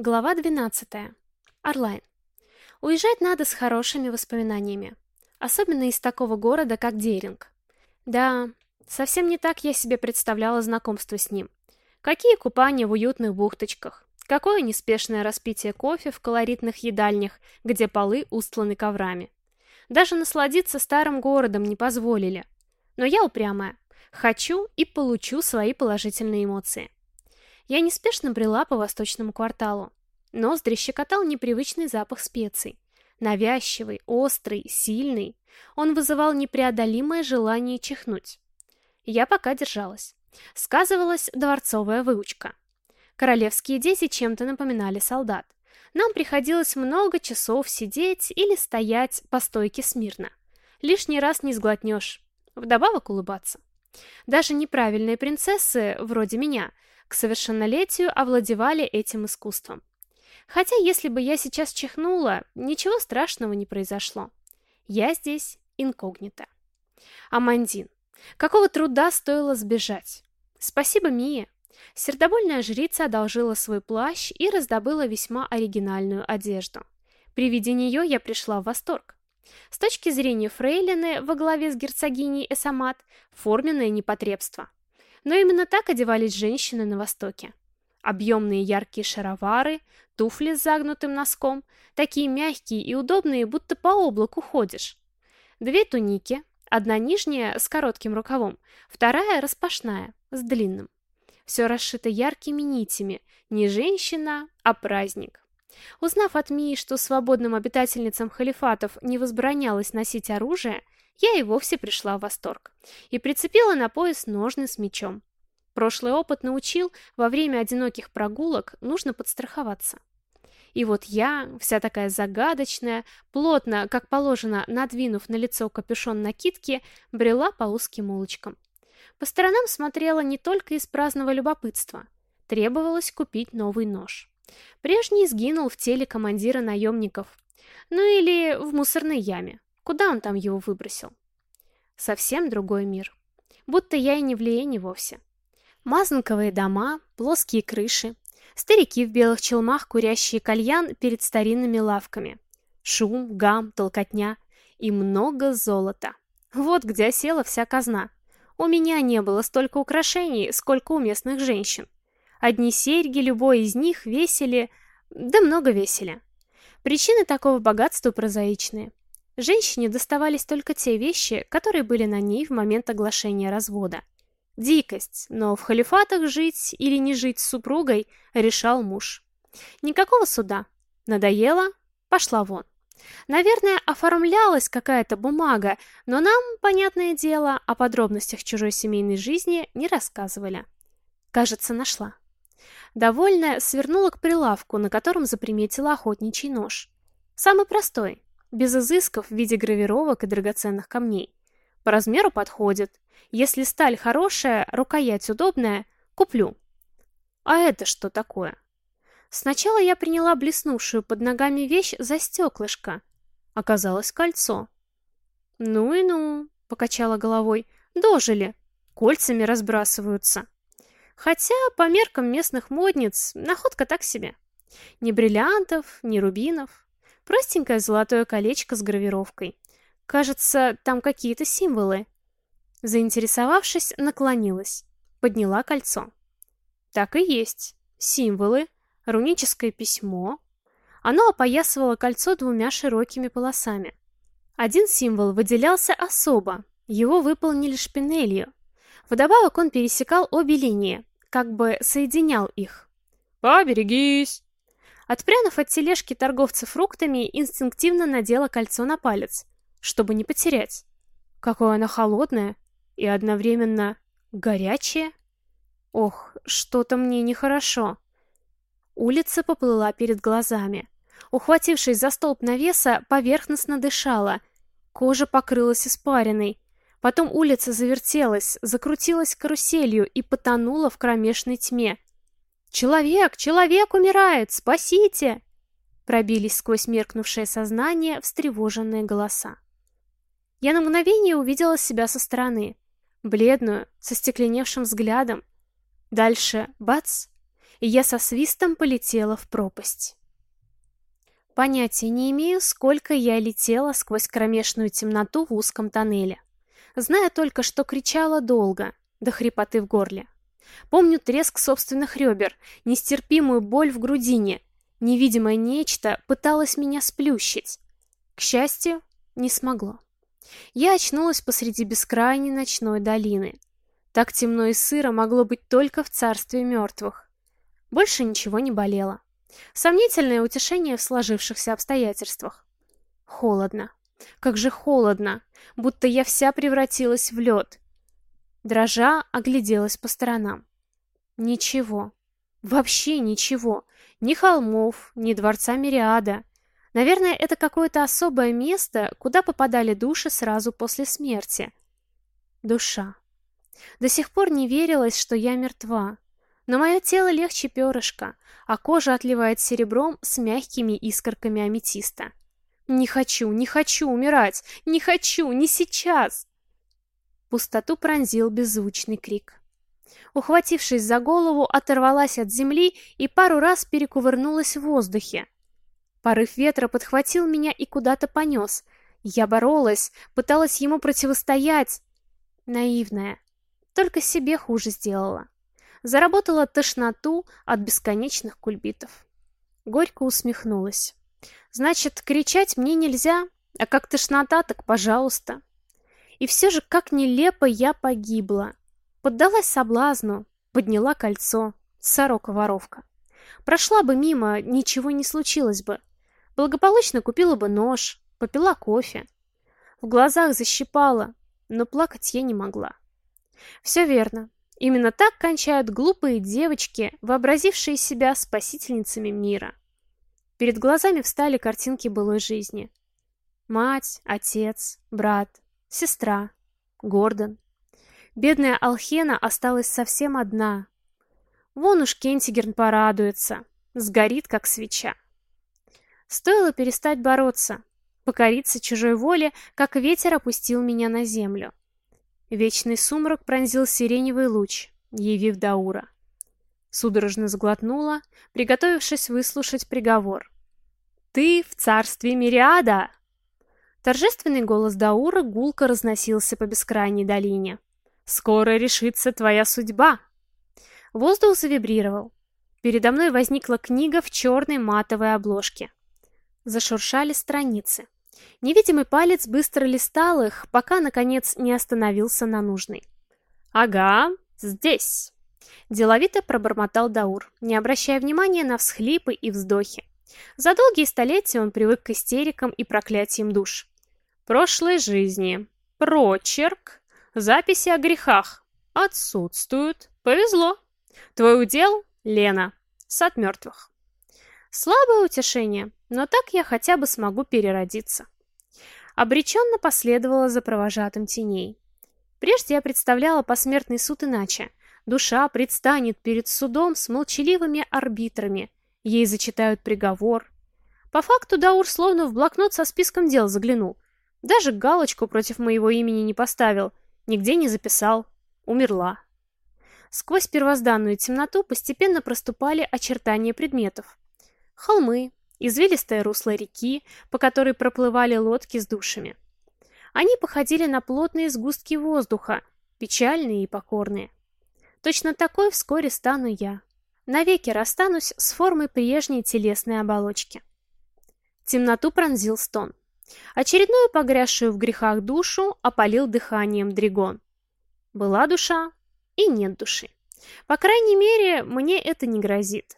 Глава 12. Орлайн. Уезжать надо с хорошими воспоминаниями. Особенно из такого города, как Деринг. Да, совсем не так я себе представляла знакомство с ним. Какие купания в уютных бухточках. Какое неспешное распитие кофе в колоритных едальнях, где полы устланы коврами. Даже насладиться старым городом не позволили. Но я упрямая. Хочу и получу свои положительные эмоции. Я неспешно брела по восточному кварталу. Ноздри щекотал непривычный запах специй. Навязчивый, острый, сильный. Он вызывал непреодолимое желание чихнуть. Я пока держалась. Сказывалась дворцовая выучка. Королевские дети чем-то напоминали солдат. Нам приходилось много часов сидеть или стоять по стойке смирно. Лишний раз не сглотнешь. Вдобавок улыбаться. Даже неправильные принцессы, вроде меня, к совершеннолетию овладевали этим искусством. Хотя, если бы я сейчас чихнула, ничего страшного не произошло. Я здесь инкогнито. Амандин. Какого труда стоило сбежать? Спасибо Мие. Сердобольная жрица одолжила свой плащ и раздобыла весьма оригинальную одежду. При виде нее я пришла в восторг. С точки зрения фрейлины во главе с герцогиней Эсамат форменное непотребство. Но именно так одевались женщины на Востоке. Объемные яркие шаровары, туфли с загнутым носком, такие мягкие и удобные, будто по облаку ходишь. Две туники, одна нижняя с коротким рукавом, вторая распашная, с длинным. Все расшито яркими нитями, не женщина, а праздник. Узнав от Мии, что свободным обитательницам халифатов не возбранялось носить оружие, я и вовсе пришла в восторг. И прицепила на пояс ножны с мечом. Прошлый опыт научил, во время одиноких прогулок нужно подстраховаться. И вот я, вся такая загадочная, плотно, как положено, надвинув на лицо капюшон накидки, брела по узким улочкам. По сторонам смотрела не только из праздного любопытства. Требовалось купить новый нож. Прежний сгинул в теле командира наемников. Ну или в мусорной яме. Куда он там его выбросил? Совсем другой мир. Будто я и не в Лиене вовсе. Мазанковые дома, плоские крыши, старики в белых челмах, курящие кальян перед старинными лавками. Шум, гам, толкотня и много золота. Вот где осела вся казна. У меня не было столько украшений, сколько у местных женщин. Одни серьги, любой из них весили... да много весили. Причины такого богатства прозаичные. Женщине доставались только те вещи, которые были на ней в момент оглашения развода. Дикость, но в халифатах жить или не жить с супругой решал муж. Никакого суда. Надоело? Пошла вон. Наверное, оформлялась какая-то бумага, но нам, понятное дело, о подробностях чужой семейной жизни не рассказывали. Кажется, нашла. Довольная, свернула к прилавку, на котором заприметила охотничий нож. Самый простой, без изысков в виде гравировок и драгоценных камней. По размеру подходит. Если сталь хорошая, рукоять удобная, куплю. А это что такое? Сначала я приняла блеснувшую под ногами вещь за стеклышко. Оказалось кольцо. «Ну и ну», — покачала головой, — «дожили, кольцами разбрасываются». Хотя, по меркам местных модниц, находка так себе. Ни бриллиантов, ни рубинов. Простенькое золотое колечко с гравировкой. Кажется, там какие-то символы. Заинтересовавшись, наклонилась. Подняла кольцо. Так и есть. Символы, руническое письмо. Оно опоясывало кольцо двумя широкими полосами. Один символ выделялся особо. Его выполнили шпинелью. Вдобавок он пересекал обе линии, как бы соединял их. «Поберегись!» Отпрянув от тележки торговца фруктами, инстинктивно надела кольцо на палец, чтобы не потерять. Какое оно холодное и одновременно горячее. Ох, что-то мне нехорошо. Улица поплыла перед глазами. Ухватившись за столб навеса, поверхностно дышала. Кожа покрылась испариной. Потом улица завертелась, закрутилась каруселью и потонула в кромешной тьме. «Человек! Человек умирает! Спасите!» Пробились сквозь меркнувшее сознание встревоженные голоса. Я на мгновение увидела себя со стороны. Бледную, со стекленевшим взглядом. Дальше — бац! и я со свистом полетела в пропасть. Понятия не имею, сколько я летела сквозь кромешную темноту в узком тоннеле. Знаю только, что кричала долго, до хрипоты в горле. Помню треск собственных ребер, нестерпимую боль в грудине. Невидимое нечто пыталось меня сплющить. К счастью, не смогло. Я очнулась посреди бескрайней ночной долины. Так темно и сыро могло быть только в царстве мертвых. Больше ничего не болело. Сомнительное утешение в сложившихся обстоятельствах. Холодно. Как же холодно, будто я вся превратилась в лед. Дрожа огляделась по сторонам. Ничего. Вообще ничего. Ни холмов, ни дворца Мириада. Наверное, это какое-то особое место, куда попадали души сразу после смерти. Душа. До сих пор не верилось, что я мертва. Но мое тело легче перышка, а кожа отливает серебром с мягкими искорками аметиста. Не хочу, не хочу умирать! Не хочу, не сейчас! Пустоту пронзил беззвучный крик. Ухватившись за голову, оторвалась от земли и пару раз перекувырнулась в воздухе. Порыв ветра подхватил меня и куда-то понес. Я боролась, пыталась ему противостоять. Наивная. Только себе хуже сделала. Заработала тошноту от бесконечных кульбитов. Горько усмехнулась. Значит, кричать мне нельзя, а как тошнота, так пожалуйста. И все же, как нелепо я погибла. Поддалась соблазну, подняла кольцо. Сорока-воровка. Прошла бы мимо, ничего не случилось бы. Благополучно купила бы нож, попила кофе. В глазах защипала, но плакать я не могла. Все верно. Именно так кончают глупые девочки, вообразившие себя спасительницами мира. Перед глазами встали картинки былой жизни. Мать, отец, брат, сестра, Гордон. Бедная Алхена осталась совсем одна. Вон уж Кентигерн порадуется, сгорит, как свеча. Стоило перестать бороться, покориться чужой воле, как ветер опустил меня на землю. Вечный сумрак пронзил сиреневый луч, явив Даура. Судорожно сглотнула, приготовившись выслушать приговор. «Ты в царстве Мириада!» Торжественный голос Даура гулко разносился по бескрайней долине. «Скоро решится твоя судьба!» Воздух завибрировал. Передо мной возникла книга в черной матовой обложке. Зашуршали страницы. Невидимый палец быстро листал их, пока, наконец, не остановился на нужной. «Ага, здесь!» Деловито пробормотал Даур, не обращая внимания на всхлипы и вздохи. За долгие столетия он привык к истерикам и проклятиям душ. Прошлой жизни. Прочерк. Записи о грехах. Отсутствуют. Повезло. Твой удел — Лена. Сад мертвых. Слабое утешение, но так я хотя бы смогу переродиться. Обреченно последовала за провожатым теней. Прежде я представляла посмертный суд иначе. Душа предстанет перед судом с молчаливыми арбитрами, Ей зачитают приговор. По факту Даур словно в блокнот со списком дел заглянул. Даже галочку против моего имени не поставил, нигде не записал. Умерла. Сквозь первозданную темноту постепенно проступали очертания предметов. Холмы, извилистое русло реки, по которой проплывали лодки с душами. Они походили на плотные сгустки воздуха, печальные и покорные. Точно такой вскоре стану я навеки расстанусь с формой прежней телесной оболочки. Темноту пронзил стон. Очередную погрязшую в грехах душу опалил дыханием Дригон. Была душа и нет души. По крайней мере, мне это не грозит.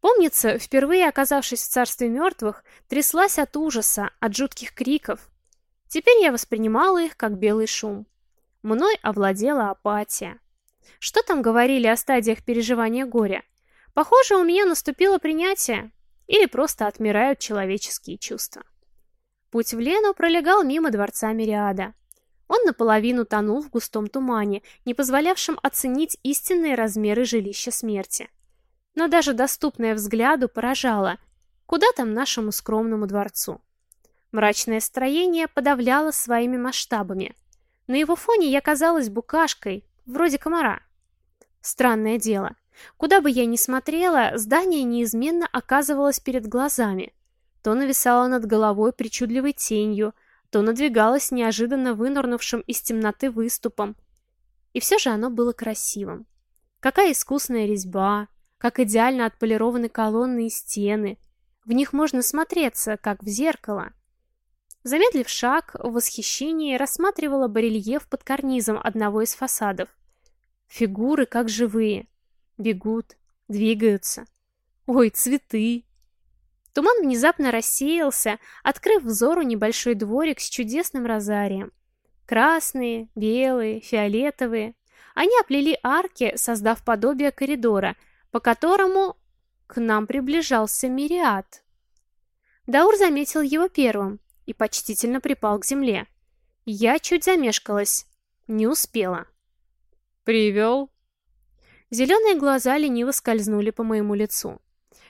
Помнится, впервые оказавшись в царстве мертвых, тряслась от ужаса, от жутких криков. Теперь я воспринимала их как белый шум. Мной овладела апатия. Что там говорили о стадиях переживания горя? Похоже, у меня наступило принятие. Или просто отмирают человеческие чувства. Путь в Лену пролегал мимо дворца Мириада. Он наполовину тонул в густом тумане, не позволявшем оценить истинные размеры жилища смерти. Но даже доступное взгляду поражало, куда там нашему скромному дворцу. Мрачное строение подавляло своими масштабами. На его фоне я казалась букашкой, вроде комара. Странное дело. Куда бы я ни смотрела, здание неизменно оказывалось перед глазами. То нависало над головой причудливой тенью, то надвигалось неожиданно вынырнувшим из темноты выступом. И все же оно было красивым. Какая искусная резьба, как идеально отполированы колонны и стены. В них можно смотреться, как в зеркало. Замедлив шаг, в восхищении рассматривала барельеф под карнизом одного из фасадов. Фигуры как живые. Бегут, двигаются. Ой, цветы! Туман внезапно рассеялся, открыв взору небольшой дворик с чудесным розарием. Красные, белые, фиолетовые. Они оплели арки, создав подобие коридора, по которому к нам приближался Мириад. Даур заметил его первым и почтительно припал к земле. Я чуть замешкалась, не успела. «Привел?» Зеленые глаза лениво скользнули по моему лицу.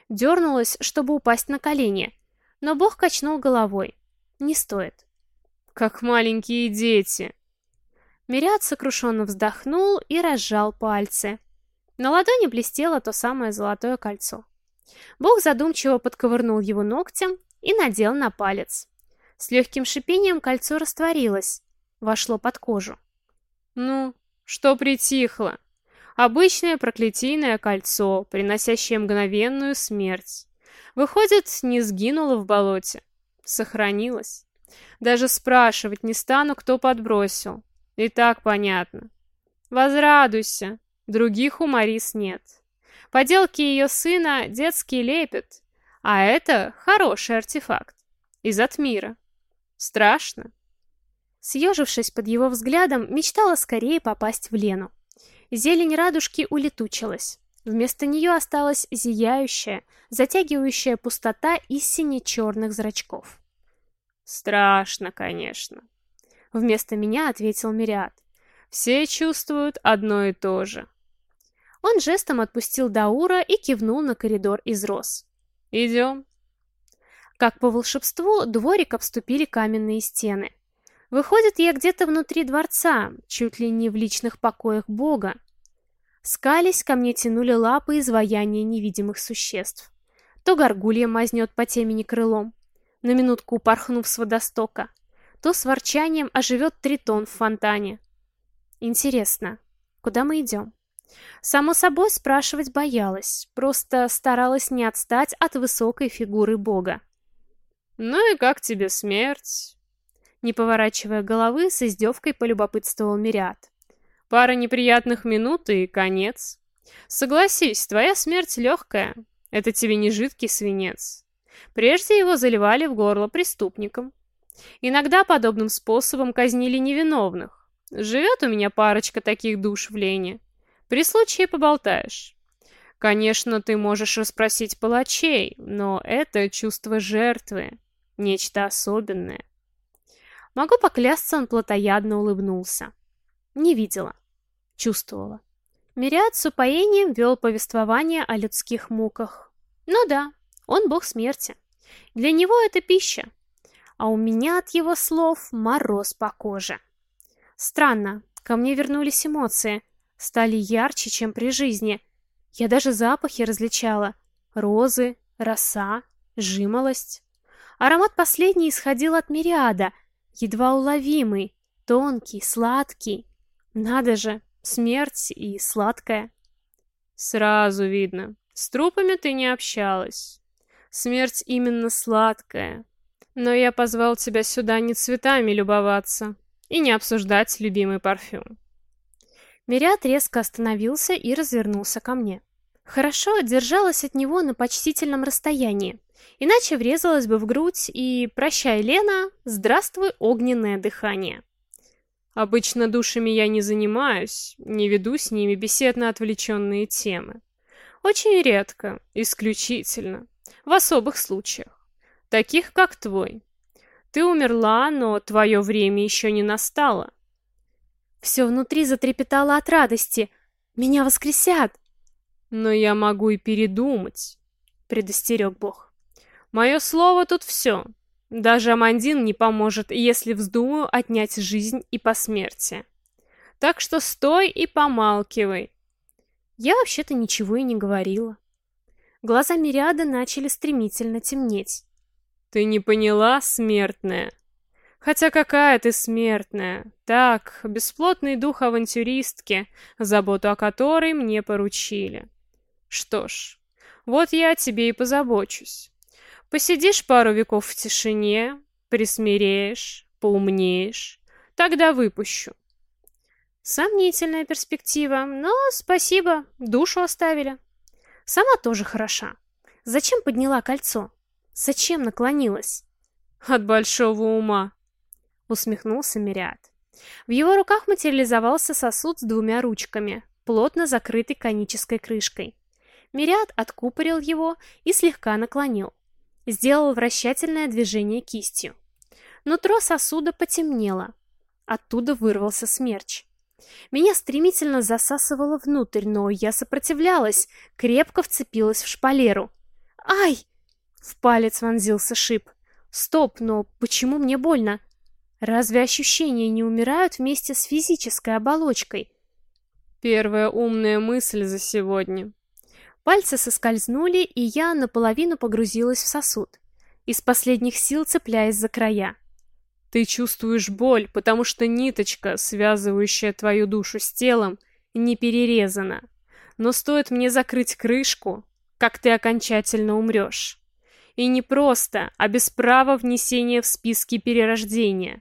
Дернулась, чтобы упасть на колени, но Бог качнул головой. Не стоит. «Как маленькие дети!» Мириад сокрушенно вздохнул и разжал пальцы. На ладони блестело то самое золотое кольцо. Бог задумчиво подковырнул его ногтем и надел на палец. С легким шипением кольцо растворилось, вошло под кожу. «Ну, что притихло?» Обычное проклятийное кольцо, приносящее мгновенную смерть. Выходит, не сгинуло в болоте. Сохранилось. Даже спрашивать не стану, кто подбросил. И так понятно. Возрадуйся. Других у Марис нет. Поделки ее сына детский лепет. А это хороший артефакт. Из от мира. Страшно. Съежившись под его взглядом, мечтала скорее попасть в Лену. Зелень радужки улетучилась. Вместо нее осталась зияющая, затягивающая пустота из сине-черных зрачков. «Страшно, конечно», — вместо меня ответил Мириад. «Все чувствуют одно и то же». Он жестом отпустил Даура и кивнул на коридор из роз. «Идем». Как по волшебству, дворик обступили каменные стены. Выходит, я где-то внутри дворца, чуть ли не в личных покоях бога. Скались ко мне тянули лапы изваяния невидимых существ. То горгулья мазнет по темени крылом, на минутку упорхнув с водостока, то с ворчанием оживет тритон в фонтане. Интересно, куда мы идем? Само собой, спрашивать боялась, просто старалась не отстать от высокой фигуры бога. «Ну и как тебе смерть?» Не поворачивая головы, с издевкой полюбопытствовал Мириад. Пара неприятных минут и конец. Согласись, твоя смерть легкая. Это тебе не жидкий свинец. Прежде его заливали в горло преступникам. Иногда подобным способом казнили невиновных. Живет у меня парочка таких душ в Лене. При случае поболтаешь. Конечно, ты можешь расспросить палачей, но это чувство жертвы. Нечто особенное. Могу поклясться, он плотоядно улыбнулся. Не видела. Чувствовала. Мириад с упоением вел повествование о людских муках. Ну да, он бог смерти. Для него это пища. А у меня от его слов мороз по коже. Странно, ко мне вернулись эмоции. Стали ярче, чем при жизни. Я даже запахи различала. Розы, роса, жимолость. Аромат последний исходил от мириада, едва уловимый, тонкий, сладкий. Надо же, смерть и сладкая. Сразу видно, с трупами ты не общалась. Смерть именно сладкая. Но я позвал тебя сюда не цветами любоваться и не обсуждать любимый парфюм. Мириад резко остановился и развернулся ко мне. Хорошо держалась от него на почтительном расстоянии, Иначе врезалась бы в грудь и «Прощай, Лена, здравствуй, огненное дыхание». Обычно душами я не занимаюсь, не веду с ними бесед на отвлеченные темы. Очень редко, исключительно, в особых случаях, таких как твой. Ты умерла, но твое время еще не настало. Все внутри затрепетало от радости. Меня воскресят. Но я могу и передумать, предостерег Бог. Мое слово тут все. Даже Амандин не поможет, если вздумаю отнять жизнь и посмертие. Так что стой и помалкивай. Я вообще-то ничего и не говорила. Глаза Мириады начали стремительно темнеть. Ты не поняла, смертная? Хотя какая ты смертная? Так, бесплотный дух авантюристки, заботу о которой мне поручили. Что ж, вот я о тебе и позабочусь. Посидишь пару веков в тишине, присмиреешь, поумнеешь, тогда выпущу. Сомнительная перспектива, но спасибо, душу оставили. Сама тоже хороша. Зачем подняла кольцо? Зачем наклонилась? От большого ума усмехнулся Мириад. В его руках материализовался сосуд с двумя ручками, плотно закрытый конической крышкой. Мириад откупорил его и слегка наклонил. Сделал вращательное движение кистью. Нутро сосуда потемнело. Оттуда вырвался смерч. Меня стремительно засасывало внутрь, но я сопротивлялась, крепко вцепилась в шпалеру. «Ай!» В палец вонзился шип. «Стоп, но почему мне больно?» Разве ощущения не умирают вместе с физической оболочкой? Первая умная мысль за сегодня. Пальцы соскользнули, и я наполовину погрузилась в сосуд, из последних сил цепляясь за края. Ты чувствуешь боль, потому что ниточка, связывающая твою душу с телом, не перерезана. Но стоит мне закрыть крышку, как ты окончательно умрешь. И не просто, а без права внесения в списки перерождения.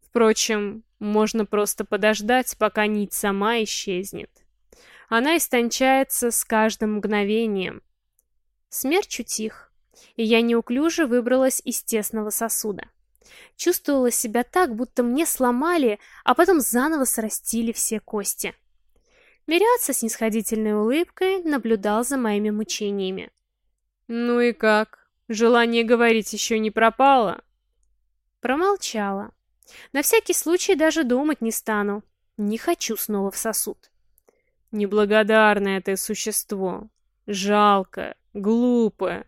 Впрочем, можно просто подождать, пока нить сама исчезнет. Она истончается с каждым мгновением. Смерч утих, и я неуклюже выбралась из тесного сосуда. Чувствовала себя так, будто мне сломали, а потом заново срастили все кости. Мириад со снисходительной улыбкой наблюдал за моими мучениями. «Ну и как? Желание говорить еще не пропало?» Промолчала. На всякий случай даже думать не стану. Не хочу снова в сосуд. Неблагодарное ты существо. Жалкое, глупое.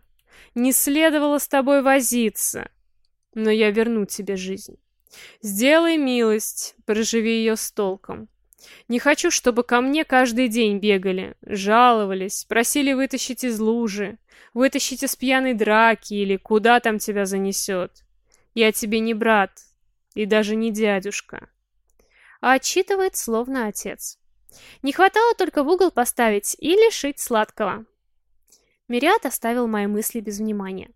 Не следовало с тобой возиться. Но я верну тебе жизнь. Сделай милость, проживи ее с толком. Не хочу, чтобы ко мне каждый день бегали, жаловались, просили вытащить из лужи, вытащить из пьяной драки или куда там тебя занесет. Я тебе не брат, и даже не дядюшка. А отчитывает словно отец. Не хватало только в угол поставить и лишить сладкого. Мириад оставил мои мысли без внимания.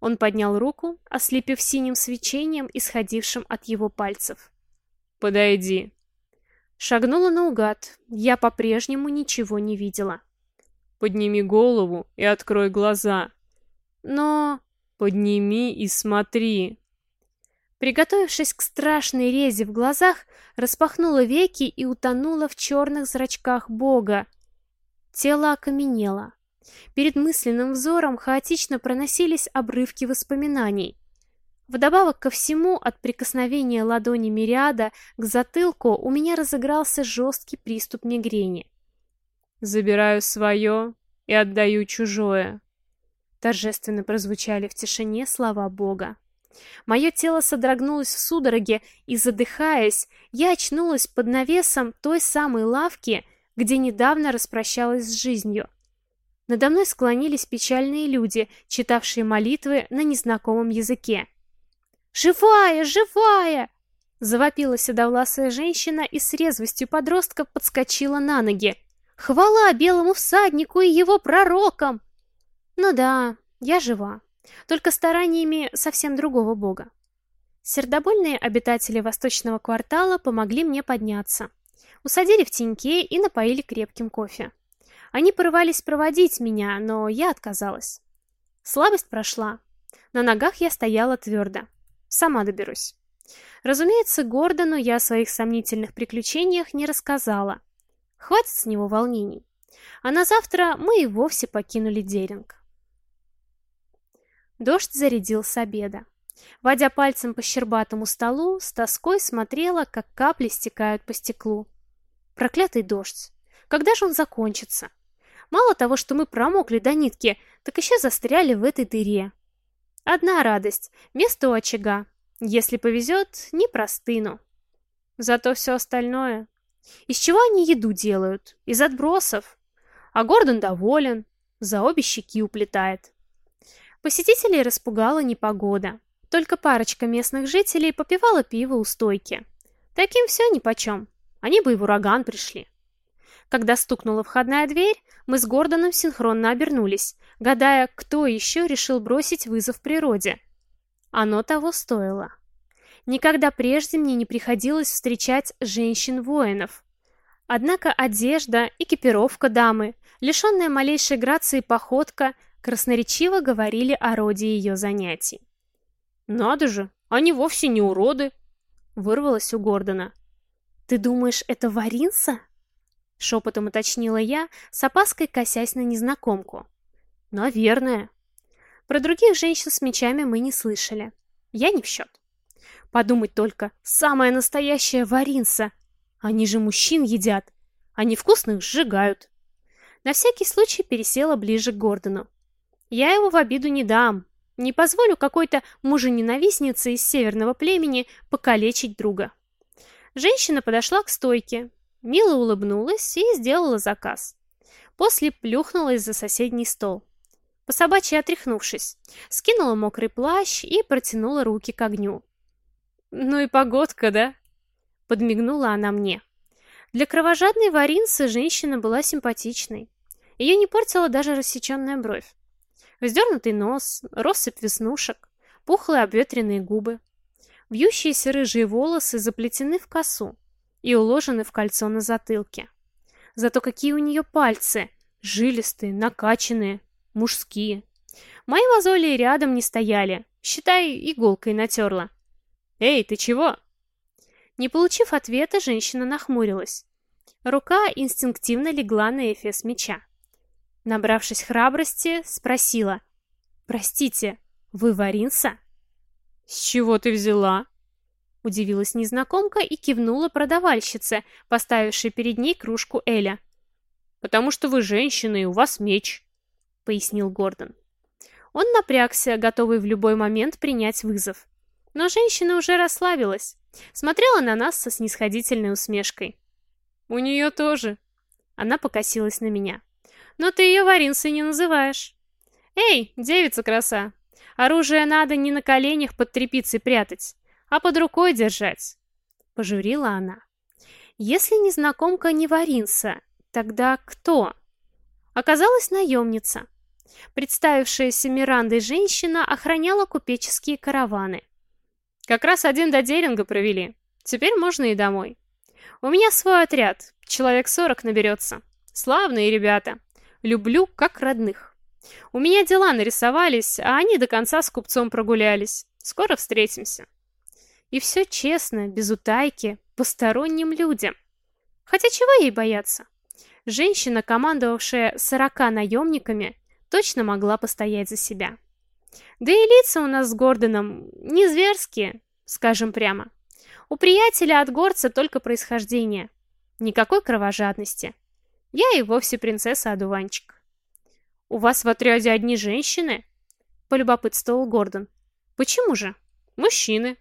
Он поднял руку, ослепив синим свечением, исходившим от его пальцев. «Подойди». Шагнула наугад. Я по-прежнему ничего не видела. «Подними голову и открой глаза». «Но...» «Подними и смотри». Приготовившись к страшной резе в глазах, распахнула веки и утонула в черных зрачках Бога. Тело окаменело. Перед мысленным взором хаотично проносились обрывки воспоминаний. Вдобавок ко всему, от прикосновения ладони Мириада к затылку у меня разыгрался жесткий приступ мигрени. «Забираю свое и отдаю чужое», — торжественно прозвучали в тишине слова Бога. Мое тело содрогнулось в судороге, и, задыхаясь, я очнулась под навесом той самой лавки, где недавно распрощалась с жизнью. Надо мной склонились печальные люди, читавшие молитвы на незнакомом языке. «Живая! Живая!» Завопила седовласая женщина и с резвостью подростка подскочила на ноги. «Хвала белому всаднику и его пророкам!» «Ну да, я жива только стараниями совсем другого бога. Сердобольные обитатели восточного квартала помогли мне подняться. Усадили в теньке и напоили крепким кофе. Они порывались проводить меня, но я отказалась. Слабость прошла. На ногах я стояла твердо. Сама доберусь. Разумеется, Гордону я о своих сомнительных приключениях не рассказала. Хватит с него волнений. А на завтра мы и вовсе покинули Деринг. Дождь зарядил с обеда. Водя пальцем по щербатому столу, с тоской смотрела, как капли стекают по стеклу. Проклятый дождь! Когда же он закончится? Мало того, что мы промокли до нитки, так еще застряли в этой дыре. Одна радость — место у очага. Если повезет, не простыну. Зато все остальное... Из чего они еду делают? Из отбросов? А Гордон доволен, за обе щеки уплетает. Посетителей распугала непогода. Только парочка местных жителей попивала пиво у стойки. Таким все нипочем. Они бы и в ураган пришли. Когда стукнула входная дверь, мы с Гордоном синхронно обернулись, гадая, кто еще решил бросить вызов природе. Оно того стоило. Никогда прежде мне не приходилось встречать женщин-воинов. Однако одежда, экипировка дамы, лишенная малейшей грации походка, красноречиво говорили о роде ее занятий. «Надо же, они вовсе не уроды!» — вырвалось у Гордона. «Ты думаешь, это Варинса?» — шепотом уточнила я, с опаской косясь на незнакомку. «Наверное». Про других женщин с мечами мы не слышали. Я не в счет. Подумать только, самая настоящая Варинса. Они же мужчин едят. Они вкусных сжигают. На всякий случай пересела ближе к Гордону. Я его в обиду не дам. Не позволю какой-то мужененавистнице из северного племени покалечить друга. Женщина подошла к стойке, мило улыбнулась и сделала заказ. После плюхнулась за соседний стол. По собачьи отряхнувшись, скинула мокрый плащ и протянула руки к огню. «Ну и погодка, да?» Подмигнула она мне. Для кровожадной варинцы женщина была симпатичной. Ее не портила даже рассеченная бровь. Вздернутый нос, россыпь веснушек, пухлые обветренные губы. Вьющиеся рыжие волосы заплетены в косу и уложены в кольцо на затылке. Зато какие у нее пальцы! Жилистые, накачанные, мужские. Мои мозоли рядом не стояли, считай, иголкой натерла. «Эй, ты чего?» Не получив ответа, женщина нахмурилась. Рука инстинктивно легла на эфес меча. Набравшись храбрости, спросила. «Простите, вы Варинса?» «С чего ты взяла?» Удивилась незнакомка и кивнула продавальщице, поставившей перед ней кружку Эля. «Потому что вы женщина и у вас меч», — пояснил Гордон. Он напрягся, готовый в любой момент принять вызов. Но женщина уже расслабилась, смотрела на нас со снисходительной усмешкой. «У нее тоже». Она покосилась на меня. Но ты ее Варинсой не называешь. Эй, девица-краса, оружие надо не на коленях под тряпицей прятать, а под рукой держать. Пожурила она. Если незнакомка не Варинса, тогда кто? Оказалась наемница. Представившаяся Мирандой женщина охраняла купеческие караваны. Как раз один до Деринга провели. Теперь можно и домой. У меня свой отряд, человек сорок наберется. Славные ребята. Люблю как родных. У меня дела нарисовались, а они до конца с купцом прогулялись. Скоро встретимся. И все честно, без утайки, посторонним людям. Хотя чего ей бояться? Женщина, командовавшая сорока наемниками, точно могла постоять за себя. Да и лица у нас с Гордоном не зверские, скажем прямо. У приятеля от горца только происхождение. Никакой кровожадности. Я и вовсе принцесса-одуванчик. «У вас в отряде одни женщины?» — полюбопытствовал Гордон. «Почему же?» «Мужчины.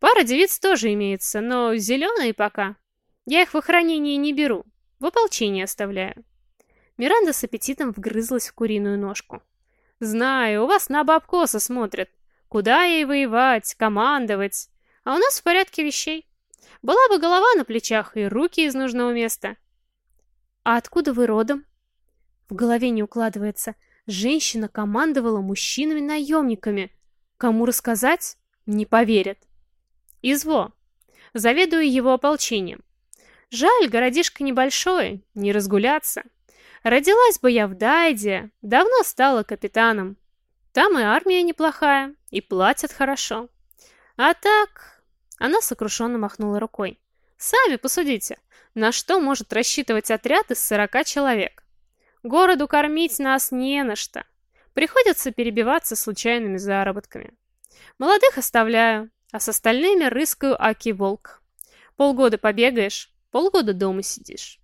Пара девиц тоже имеется, но зеленые пока. Я их в охранение не беру, в ополчении оставляю». Миранда с аппетитом вгрызлась в куриную ножку. «Знаю, у вас на бабкоса смотрят. Куда ей воевать, командовать? А у нас в порядке вещей. Была бы голова на плечах и руки из нужного места. «А откуда вы родом?» В голове не укладывается. Женщина командовала мужчинами-наемниками. Кому рассказать? Не поверят. Изво. Заведую его ополчением. Жаль, городишко небольшое, не разгуляться. Родилась бы я в Дайде, давно стала капитаном. Там и армия неплохая, и платят хорошо. А так... Она сокрушенно махнула рукой. Сами посудите. На что может рассчитывать отряд из 40 человек? Городу кормить нас не на что. Приходится перебиваться случайными заработками. Молодых оставляю, а с остальными рыскаю аки-волк. Полгода побегаешь, полгода дома сидишь.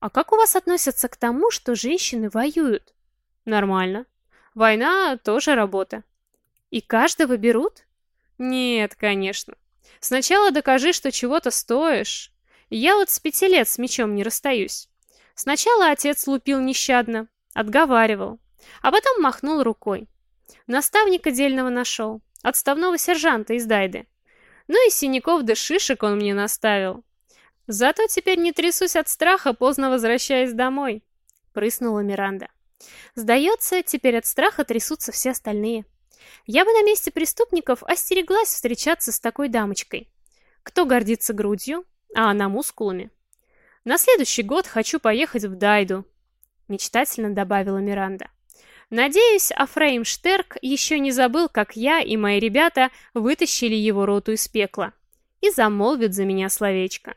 А как у вас относятся к тому, что женщины воюют? Нормально. Война тоже работа. И каждого берут? Нет, конечно. Сначала докажи, что чего-то стоишь, я вот с пяти лет с мечом не расстаюсь. Сначала отец лупил нещадно, отговаривал, а потом махнул рукой. Наставника дельного нашел, отставного сержанта из Дайды. Ну и синяков да шишек он мне наставил. Зато теперь не трясусь от страха, поздно возвращаясь домой. Прыснула Миранда. Сдается, теперь от страха трясутся все остальные. Я бы на месте преступников остереглась встречаться с такой дамочкой. Кто гордится грудью, а она мускулами. На следующий год хочу поехать в Дайду, мечтательно добавила Миранда. Надеюсь, Афраим Штерк еще не забыл, как я и мои ребята вытащили его роту из пекла и замолвит за меня словечко.